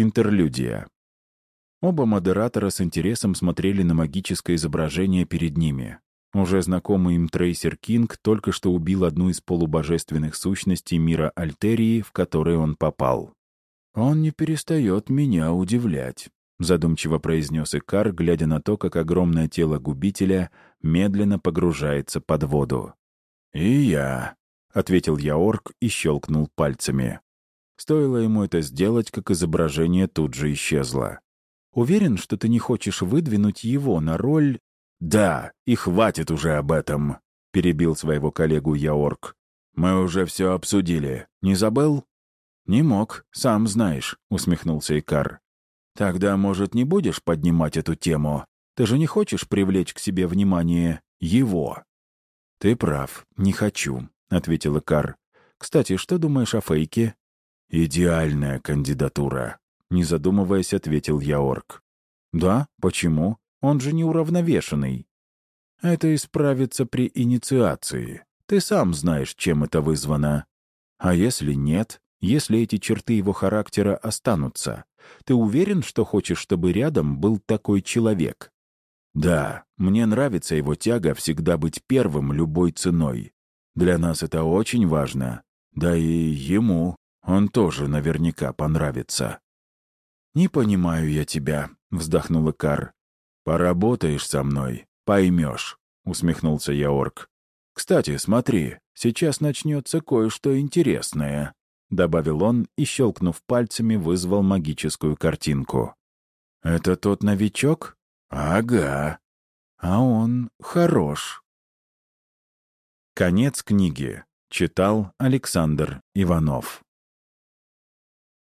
Интерлюдия. Оба модератора с интересом смотрели на магическое изображение перед ними. Уже знакомый им Трейсер Кинг только что убил одну из полубожественных сущностей мира Альтерии, в который он попал. «Он не перестает меня удивлять», — задумчиво произнес Икар, глядя на то, как огромное тело губителя медленно погружается под воду. «И я», — ответил я орк и щелкнул пальцами. Стоило ему это сделать, как изображение тут же исчезло. «Уверен, что ты не хочешь выдвинуть его на роль...» «Да, и хватит уже об этом», — перебил своего коллегу Яорк. «Мы уже все обсудили. Не забыл?» «Не мог, сам знаешь», — усмехнулся Икар. «Тогда, может, не будешь поднимать эту тему? Ты же не хочешь привлечь к себе внимание его?» «Ты прав, не хочу», — ответил Икар. «Кстати, что думаешь о фейке?» «Идеальная кандидатура», — не задумываясь, ответил Яорк. «Да? Почему? Он же неуравновешенный». «Это исправится при инициации. Ты сам знаешь, чем это вызвано. А если нет, если эти черты его характера останутся, ты уверен, что хочешь, чтобы рядом был такой человек? Да, мне нравится его тяга всегда быть первым любой ценой. Для нас это очень важно. Да и ему он тоже наверняка понравится. «Не понимаю я тебя», — вздохнул Икар. «Поработаешь со мной, поймешь», — усмехнулся я орк. «Кстати, смотри, сейчас начнется кое-что интересное». — добавил он и, щелкнув пальцами, вызвал магическую картинку. «Это тот новичок? Ага. А он хорош». Конец книги. Читал Александр Иванов.